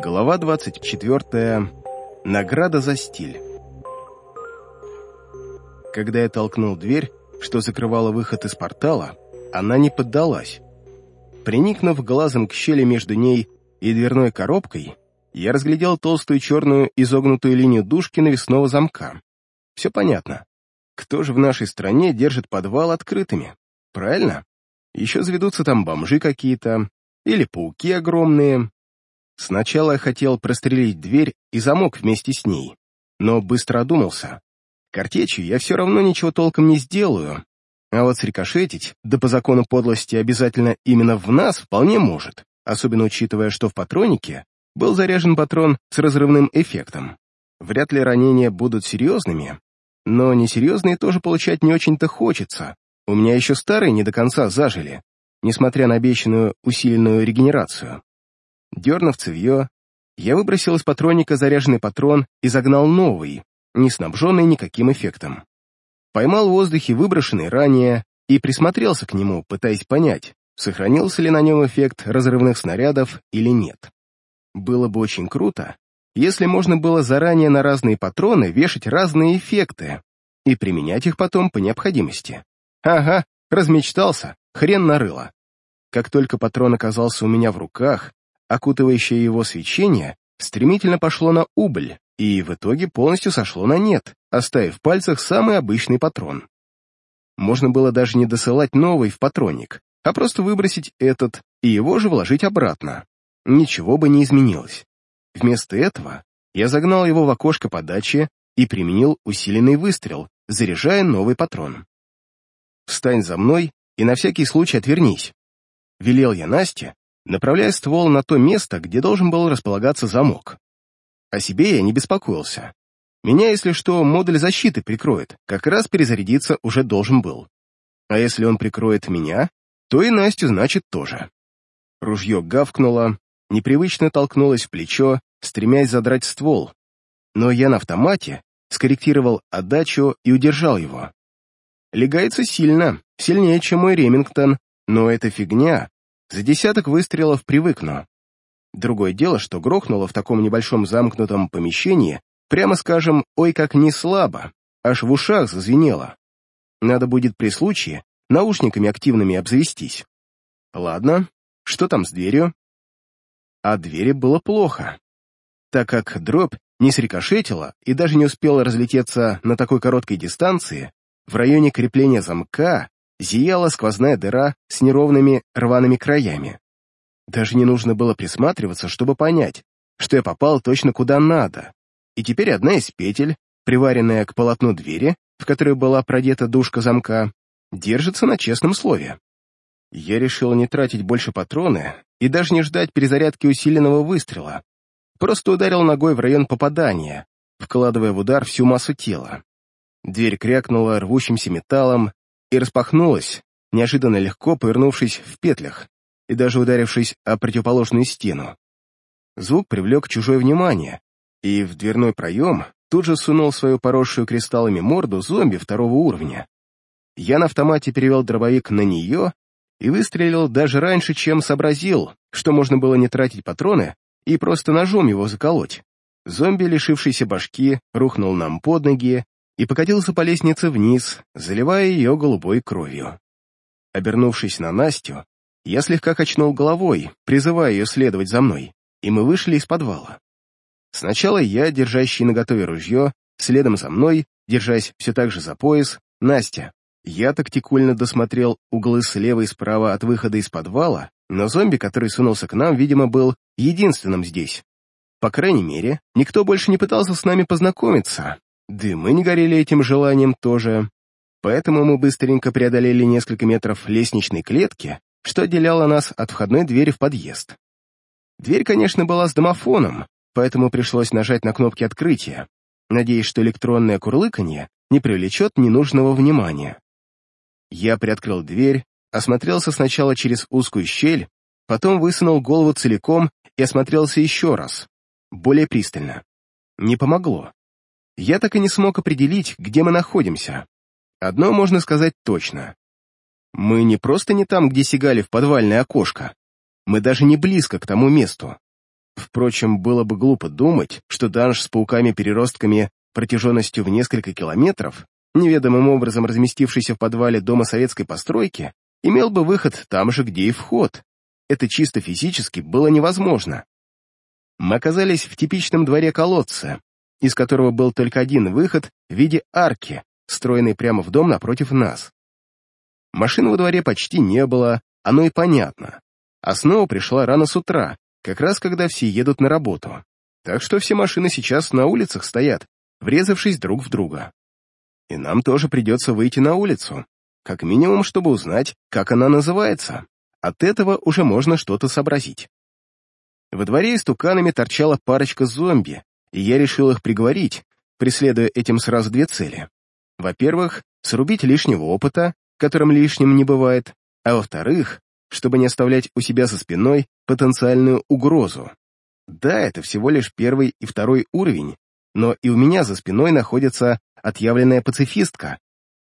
Глава 24. Награда за стиль. Когда я толкнул дверь, что закрывала выход из портала, она не поддалась. Приникнув глазом к щели между ней и дверной коробкой, я разглядел толстую черную изогнутую линию дужки навесного замка. Все понятно. Кто же в нашей стране держит подвал открытыми? Правильно? Еще заведутся там бомжи какие-то, или пауки огромные. Сначала я хотел прострелить дверь и замок вместе с ней, но быстро одумался. Картечью я все равно ничего толком не сделаю, а вот срикошетить, да по закону подлости обязательно именно в нас, вполне может, особенно учитывая, что в патронике был заряжен патрон с разрывным эффектом. Вряд ли ранения будут серьезными, но несерьезные тоже получать не очень-то хочется. У меня еще старые не до конца зажили, несмотря на обещанную усиленную регенерацию. Дернув цевье, я выбросил из патронника заряженный патрон и загнал новый, не снабженный никаким эффектом. Поймал в воздухе выброшенный ранее и присмотрелся к нему, пытаясь понять, сохранился ли на нем эффект разрывных снарядов или нет. Было бы очень круто, если можно было заранее на разные патроны вешать разные эффекты и применять их потом по необходимости. Ага, размечтался, хрен нарыло. Как только патрон оказался у меня в руках, окутывающее его свечение стремительно пошло на убыль и в итоге полностью сошло на нет, оставив в пальцах самый обычный патрон. Можно было даже не досылать новый в патронник, а просто выбросить этот и его же вложить обратно. Ничего бы не изменилось. Вместо этого я загнал его в окошко подачи и применил усиленный выстрел, заряжая новый патрон. «Встань за мной и на всякий случай отвернись», — велел я Насте, направляя ствол на то место, где должен был располагаться замок. О себе я не беспокоился. Меня, если что, модуль защиты прикроет, как раз перезарядиться уже должен был. А если он прикроет меня, то и Настю, значит, тоже. Ружье гавкнуло, непривычно толкнулось в плечо, стремясь задрать ствол. Но я на автомате скорректировал отдачу и удержал его. Легается сильно, сильнее, чем мой Ремингтон, но эта фигня за десяток выстрелов привыкну. Другое дело, что грохнуло в таком небольшом замкнутом помещении, прямо скажем, ой, как не слабо, аж в ушах зазвенело. Надо будет при случае наушниками активными обзавестись. Ладно, что там с дверью? А двери было плохо, так как дробь не срикошетила и даже не успела разлететься на такой короткой дистанции, в районе крепления замка зияла сквозная дыра с неровными рваными краями. Даже не нужно было присматриваться, чтобы понять, что я попал точно куда надо. И теперь одна из петель, приваренная к полотну двери, в которой была продета дужка замка, держится на честном слове. Я решил не тратить больше патроны и даже не ждать перезарядки усиленного выстрела. Просто ударил ногой в район попадания, вкладывая в удар всю массу тела. Дверь крякнула рвущимся металлом, и распахнулась, неожиданно легко повернувшись в петлях и даже ударившись о противоположную стену. Звук привлек чужое внимание, и в дверной проем тут же сунул свою поросшую кристаллами морду зомби второго уровня. Я на автомате перевел дробовик на нее и выстрелил даже раньше, чем сообразил, что можно было не тратить патроны и просто ножом его заколоть. Зомби, лишившийся башки, рухнул нам под ноги и покатился по лестнице вниз, заливая ее голубой кровью. Обернувшись на Настю, я слегка качнул головой, призывая ее следовать за мной, и мы вышли из подвала. Сначала я, держащий наготове ружье, следом за мной, держась все так же за пояс, Настя. Я тактикульно досмотрел углы слева и справа от выхода из подвала, но зомби, который сунулся к нам, видимо, был единственным здесь. По крайней мере, никто больше не пытался с нами познакомиться, да и мы не горели этим желанием тоже. Поэтому мы быстренько преодолели несколько метров лестничной клетки, что отделяло нас от входной двери в подъезд. Дверь, конечно, была с домофоном, поэтому пришлось нажать на кнопки открытия, надеясь, что электронное курлыканье не привлечет ненужного внимания. Я приоткрыл дверь, осмотрелся сначала через узкую щель, потом высунул голову целиком и осмотрелся еще раз, более пристально. Не помогло я так и не смог определить, где мы находимся. Одно можно сказать точно. Мы не просто не там, где сигали в подвальное окошко. Мы даже не близко к тому месту. Впрочем, было бы глупо думать, что данж с пауками-переростками протяженностью в несколько километров, неведомым образом разместившийся в подвале дома советской постройки, имел бы выход там же, где и вход. Это чисто физически было невозможно. Мы оказались в типичном дворе колодца, из которого был только один выход в виде арки, встроенной прямо в дом напротив нас. Машин во дворе почти не было, оно и понятно. А снова пришла рано с утра, как раз когда все едут на работу. Так что все машины сейчас на улицах стоят, врезавшись друг в друга. И нам тоже придется выйти на улицу, как минимум, чтобы узнать, как она называется. От этого уже можно что-то сообразить. Во дворе истуканами торчала парочка зомби, и я решил их приговорить, преследуя этим сразу две цели. Во-первых, срубить лишнего опыта, которым лишним не бывает, а во-вторых, чтобы не оставлять у себя за спиной потенциальную угрозу. Да, это всего лишь первый и второй уровень, но и у меня за спиной находится отъявленная пацифистка,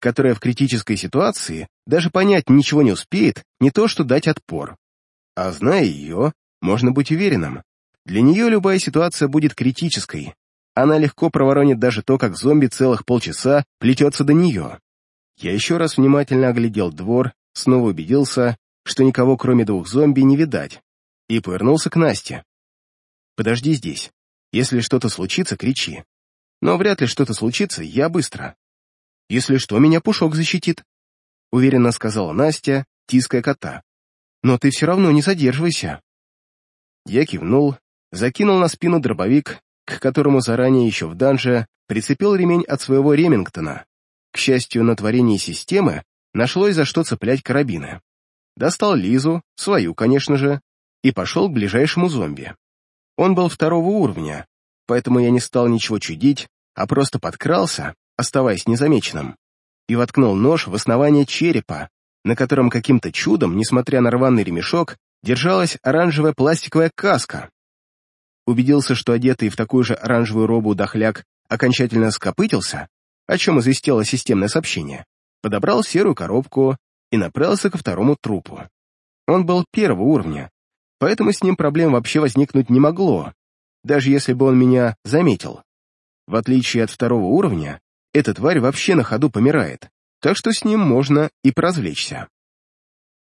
которая в критической ситуации даже понять ничего не успеет, не то что дать отпор. А зная ее, можно быть уверенным, для нее любая ситуация будет критической. Она легко проворонит даже то, как зомби целых полчаса плетется до нее. Я еще раз внимательно оглядел двор, снова убедился, что никого кроме двух зомби не видать, и повернулся к Насте. «Подожди здесь. Если что-то случится, кричи. Но вряд ли что-то случится, я быстро. Если что, меня Пушок защитит», — уверенно сказала Настя, тиская кота. «Но ты все равно не задерживайся». Я кивнул, закинул на спину дробовик, к которому заранее еще в данже прицепил ремень от своего Ремингтона. К счастью, на творении системы нашлось за что цеплять карабины. Достал Лизу, свою, конечно же, и пошел к ближайшему зомби. Он был второго уровня, поэтому я не стал ничего чудить, а просто подкрался, оставаясь незамеченным, и воткнул нож в основание черепа, на котором каким-то чудом, несмотря на рваный ремешок, держалась оранжевая пластиковая каска. Убедился, что одетый в такую же оранжевую робу дохляк окончательно скопытился, о чем известило системное сообщение, подобрал серую коробку и направился ко второму трупу. Он был первого уровня, поэтому с ним проблем вообще возникнуть не могло, даже если бы он меня заметил. В отличие от второго уровня, эта тварь вообще на ходу помирает, так что с ним можно и поразвлечься.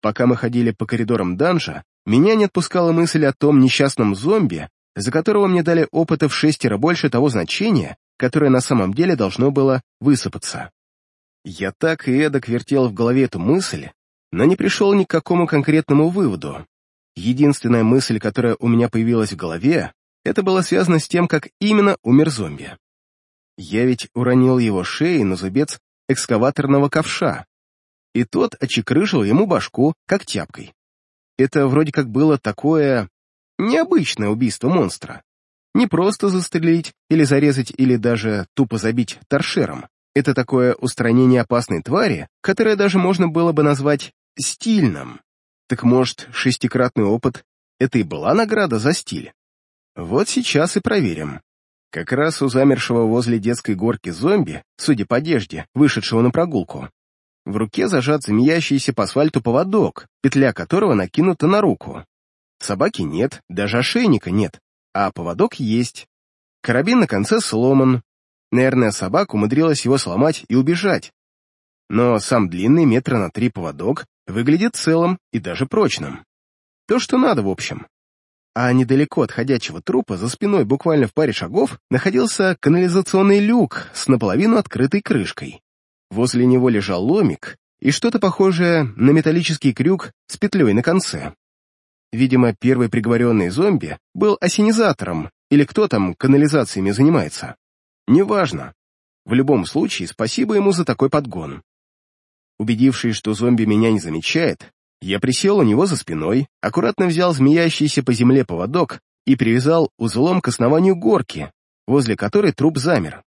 Пока мы ходили по коридорам данжа, меня не отпускала мысль о том несчастном зомби, за которого мне дали опыта в шестеро больше того значения, которое на самом деле должно было высыпаться. Я так и эдак вертел в голове эту мысль, но не пришел ни к какому конкретному выводу. Единственная мысль, которая у меня появилась в голове, это было связано с тем, как именно умер зомби. Я ведь уронил его шеей на зубец экскаваторного ковша, и тот очекрыжил ему башку, как тяпкой. Это вроде как было такое необычное убийство монстра. Не просто застрелить или зарезать или даже тупо забить торшером. Это такое устранение опасной твари, которое даже можно было бы назвать стильным. Так может, шестикратный опыт — это и была награда за стиль? Вот сейчас и проверим. Как раз у замершего возле детской горки зомби, судя по одежде, вышедшего на прогулку, в руке зажат змеящийся по асфальту поводок, петля которого накинута на руку. Собаки нет, даже ошейника нет, а поводок есть. Карабин на конце сломан. Наверное, собака умудрилась его сломать и убежать. Но сам длинный метра на три поводок выглядит целым и даже прочным. То, что надо, в общем. А недалеко от ходячего трупа, за спиной буквально в паре шагов, находился канализационный люк с наполовину открытой крышкой. Возле него лежал ломик и что-то похожее на металлический крюк с петлей на конце. Видимо, первый приговоренный зомби был осенизатором или кто там канализациями занимается. Неважно. В любом случае, спасибо ему за такой подгон. Убедившись, что зомби меня не замечает, я присел у него за спиной, аккуратно взял змеящийся по земле поводок и привязал узлом к основанию горки, возле которой труп замер.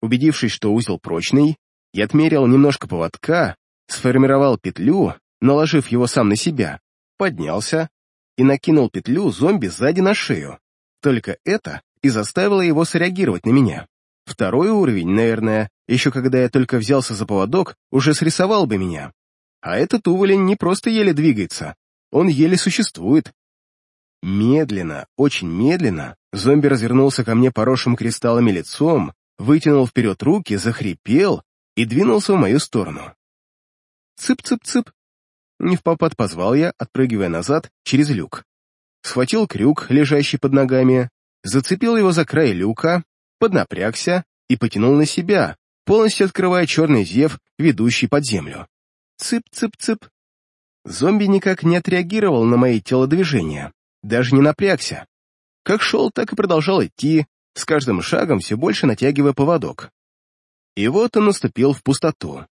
Убедившись, что узел прочный, я отмерил немножко поводка, сформировал петлю, наложив его сам на себя, поднялся и накинул петлю зомби сзади на шею. Только это и заставило его среагировать на меня. Второй уровень, наверное, еще когда я только взялся за поводок, уже срисовал бы меня. А этот уволень не просто еле двигается, он еле существует. Медленно, очень медленно, зомби развернулся ко мне поросшим кристаллами лицом, вытянул вперед руки, захрипел и двинулся в мою сторону. Цып-цып-цып. Не в попад позвал я, отпрыгивая назад через люк. Схватил крюк, лежащий под ногами, зацепил его за край люка, поднапрягся и потянул на себя, полностью открывая черный зев, ведущий под землю. Цып-цып-цып. Зомби никак не отреагировал на мои телодвижения, даже не напрягся. Как шел, так и продолжал идти, с каждым шагом все больше натягивая поводок. И вот он наступил в пустоту.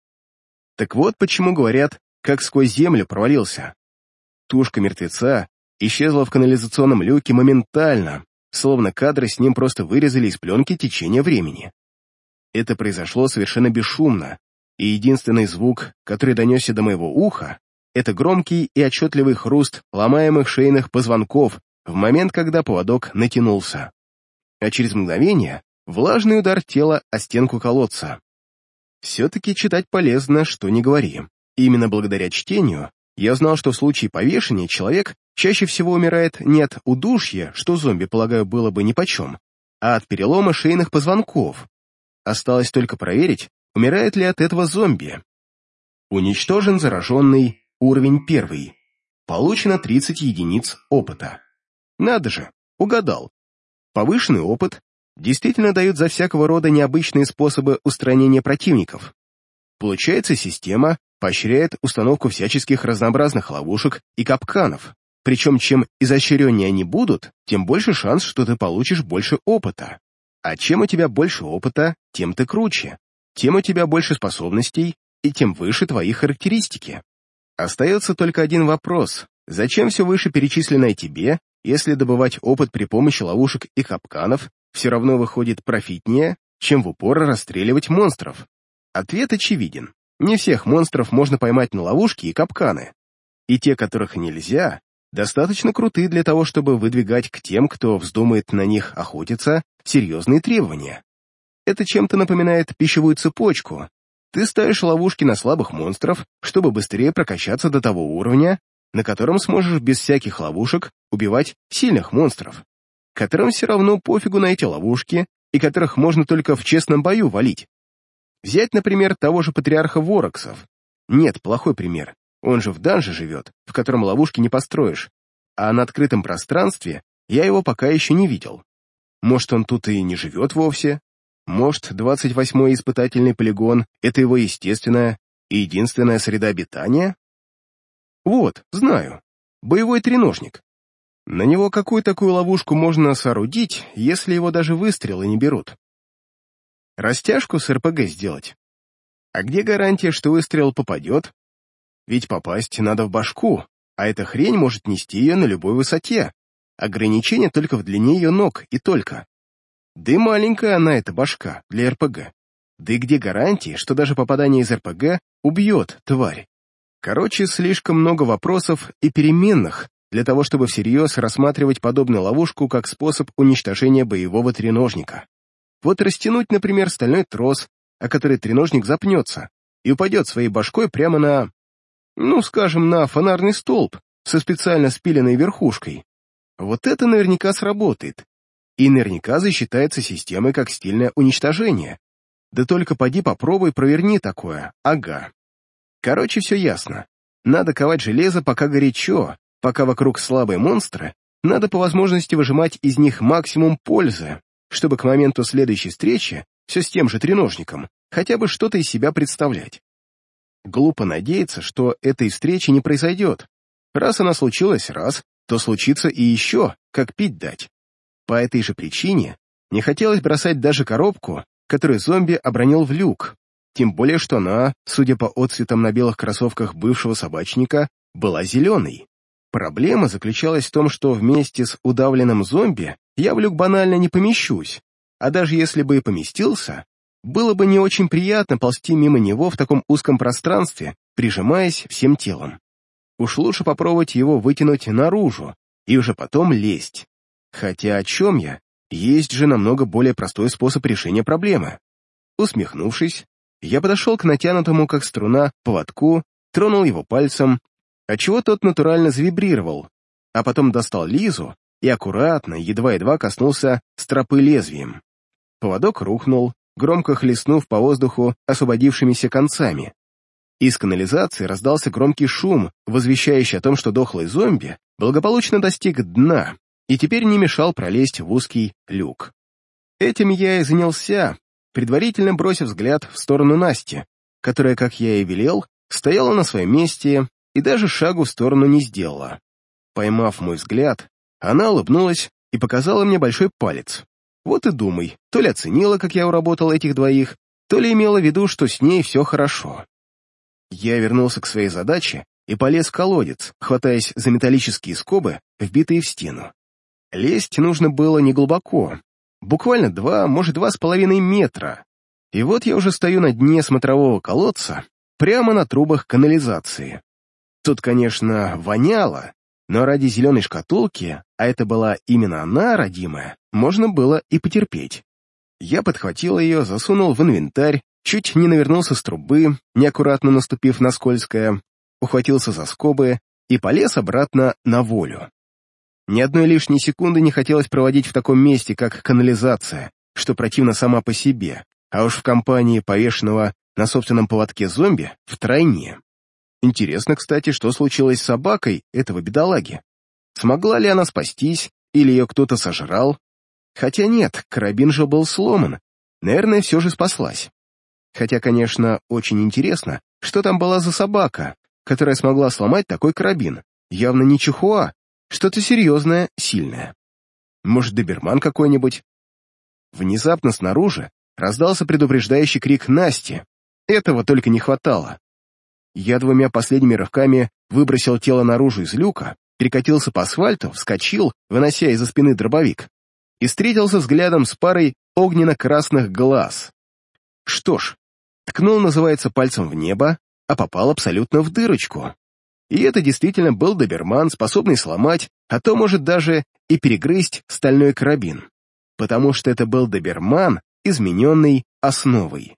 Так вот почему говорят, как сквозь землю провалился. Тушка мертвеца исчезла в канализационном люке моментально, словно кадры с ним просто вырезали из пленки течения времени. Это произошло совершенно бесшумно, и единственный звук, который донесся до моего уха, это громкий и отчетливый хруст ломаемых шейных позвонков в момент, когда поводок натянулся. А через мгновение влажный удар тела о стенку колодца. Все-таки читать полезно, что не говори. Именно благодаря чтению я знал, что в случае повешения человек чаще всего умирает не от удушья, что зомби, полагаю, было бы нипочем, а от перелома шейных позвонков. Осталось только проверить, умирает ли от этого зомби. Уничтожен зараженный уровень первый. Получено 30 единиц опыта. Надо же, угадал. Повышенный опыт действительно дают за всякого рода необычные способы устранения противников. Получается, система поощряет установку всяческих разнообразных ловушек и капканов, причем чем изощреннее они будут, тем больше шанс, что ты получишь больше опыта. А чем у тебя больше опыта, тем ты круче, тем у тебя больше способностей и тем выше твои характеристики. Остается только один вопрос. Зачем все выше перечисленное тебе, если добывать опыт при помощи ловушек и капканов все равно выходит профитнее, чем в упор расстреливать монстров? Ответ очевиден. Не всех монстров можно поймать на ловушки и капканы. И те, которых нельзя, достаточно круты для того, чтобы выдвигать к тем, кто вздумает на них охотиться, серьезные требования. Это чем-то напоминает пищевую цепочку. Ты ставишь ловушки на слабых монстров, чтобы быстрее прокачаться до того уровня, на котором сможешь без всяких ловушек убивать сильных монстров, которым все равно пофигу на эти ловушки и которых можно только в честном бою валить. Взять, например, того же патриарха Вороксов. Нет, плохой пример. Он же в данже живет, в котором ловушки не построишь. А на открытом пространстве я его пока еще не видел. Может, он тут и не живет вовсе? Может, 28-й испытательный полигон — это его естественная и единственная среда обитания? Вот, знаю. Боевой треножник. На него какую такую ловушку можно соорудить, если его даже выстрелы не берут? Растяжку с РПГ сделать. А где гарантия, что выстрел попадет? Ведь попасть надо в башку, а эта хрень может нести ее на любой высоте. Ограничение только в длине ее ног, и только. Да и маленькая она, эта башка, для РПГ. Да и где гарантии, что даже попадание из РПГ убьет тварь? Короче, слишком много вопросов и переменных для того, чтобы всерьез рассматривать подобную ловушку как способ уничтожения боевого треножника. Вот растянуть, например, стальной трос, о который треножник запнется, и упадет своей башкой прямо на... ну, скажем, на фонарный столб со специально спиленной верхушкой. Вот это наверняка сработает. И наверняка засчитается системой как стильное уничтожение. Да только поди попробуй проверни такое, ага. Короче, все ясно. Надо ковать железо, пока горячо, пока вокруг слабые монстры, надо по возможности выжимать из них максимум пользы, чтобы к моменту следующей встречи все с тем же треножником хотя бы что-то из себя представлять. Глупо надеяться, что этой встречи не произойдет. Раз она случилась раз, то случится и еще, как пить дать. По этой же причине не хотелось бросать даже коробку, которую зомби обронил в люк, тем более что она, судя по отцветам на белых кроссовках бывшего собачника, была зеленой. Проблема заключалась в том, что вместе с удавленным зомби я в люк банально не помещусь, а даже если бы и поместился, было бы не очень приятно ползти мимо него в таком узком пространстве, прижимаясь всем телом. Уж лучше попробовать его вытянуть наружу и уже потом лезть. Хотя о чем я? Есть же намного более простой способ решения проблемы. Усмехнувшись, я подошел к натянутому, как струна, поводку, тронул его пальцем, отчего тот натурально завибрировал, а потом достал Лизу и аккуратно, едва-едва коснулся стропы лезвием. Поводок рухнул, громко хлестнув по воздуху освободившимися концами. Из канализации раздался громкий шум, возвещающий о том, что дохлый зомби благополучно достиг дна и теперь не мешал пролезть в узкий люк. Этим я и занялся, предварительно бросив взгляд в сторону Насти, которая, как я и велел, стояла на своем месте и даже шагу в сторону не сделала. Поймав мой взгляд, она улыбнулась и показала мне большой палец. Вот и думай, то ли оценила, как я уработал этих двоих, то ли имела в виду, что с ней все хорошо. Я вернулся к своей задаче и полез в колодец, хватаясь за металлические скобы, вбитые в стену. Лезть нужно было неглубоко, буквально два, может, два с половиной метра. И вот я уже стою на дне смотрового колодца, прямо на трубах канализации. Тут, конечно, воняло, но ради зеленой шкатулки, а это была именно она, родимая, можно было и потерпеть. Я подхватил ее, засунул в инвентарь, чуть не навернулся с трубы, неаккуратно наступив на скользкое, ухватился за скобы и полез обратно на волю. Ни одной лишней секунды не хотелось проводить в таком месте, как канализация, что противно сама по себе, а уж в компании повешенного на собственном поводке зомби втройне. Интересно, кстати, что случилось с собакой этого бедолаги. Смогла ли она спастись, или ее кто-то сожрал? Хотя нет, карабин же был сломан. Наверное, все же спаслась. Хотя, конечно, очень интересно, что там была за собака, которая смогла сломать такой карабин. Явно не чихуа, что-то серьезное, сильное. Может, доберман какой-нибудь? Внезапно снаружи раздался предупреждающий крик Насти. Этого только не хватало. Я двумя последними рывками выбросил тело наружу из люка, перекатился по асфальту, вскочил, вынося из-за спины дробовик, и встретился взглядом с парой огненно-красных глаз. Что ж, ткнул, называется, пальцем в небо, а попал абсолютно в дырочку. И это действительно был доберман, способный сломать, а то, может, даже и перегрызть стальной карабин. Потому что это был доберман, измененный основой.